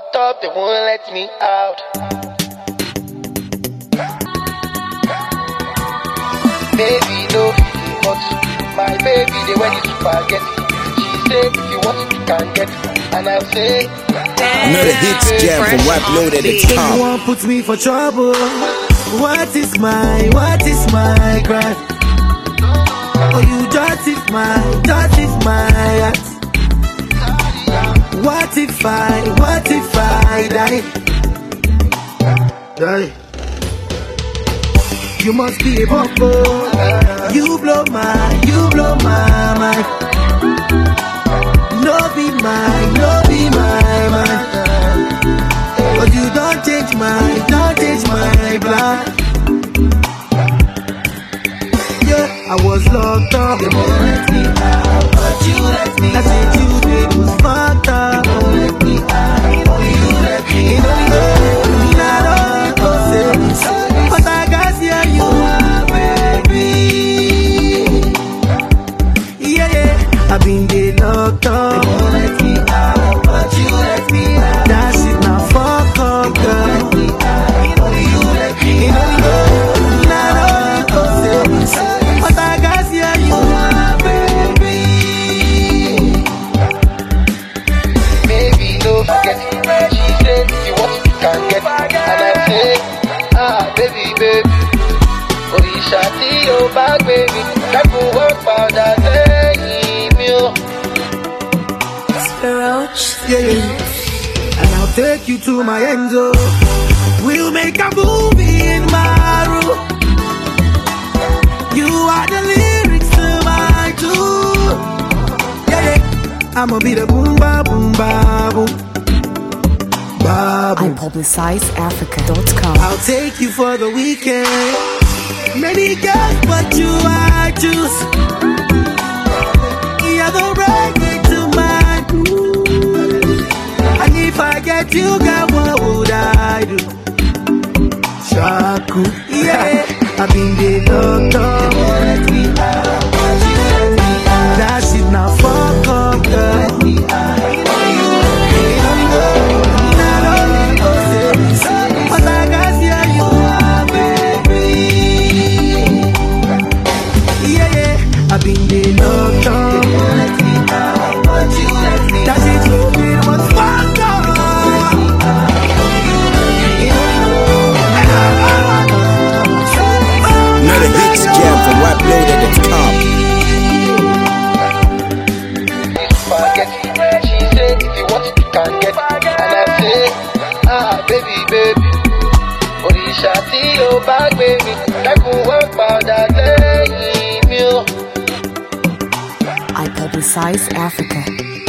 locked up, they won't let me out. Baby, no, but my baby, they went to spaghetti. She said, if you want it, you can get it. And I say, Another hits jam from White Load at the You top. want put me for trouble. What is my, what is my crime? Oh, you justify, justify act. What if I, what if I die? Die. You must be a bumble. You blow my, you blow my mind. No be mine, no be my mind. But you don't change my, don't change my plan. Yeah, I was locked up. Tí o bá gbé mi, dákun wọ́n padà lẹ́yìn mi o. Yeah, yeah. And I'll take you to my end zone. We'll make a movie in my room. You are the lyrics to my tune. Yeah, yeah. I'ma be the boom ba boom ba boom. Ba boom. iPublicizeAfrica.com. I'll take you for the weekend. Many girls, but you I choose. You're the reggae to my groove. And if I get you, girl, what would I do? Shaku, yeah. I've been there locked yeah, I've been there locked up. That shit you did was fucked Another hits jam from White Load at the top. spaghetti. She said, if you want it, you can get it. And I say, ah, baby, baby. Òrìṣà tí o bá gbé mi, dákun wọ́n padà lẹ́yìn mi o. iPublicizeAfrica.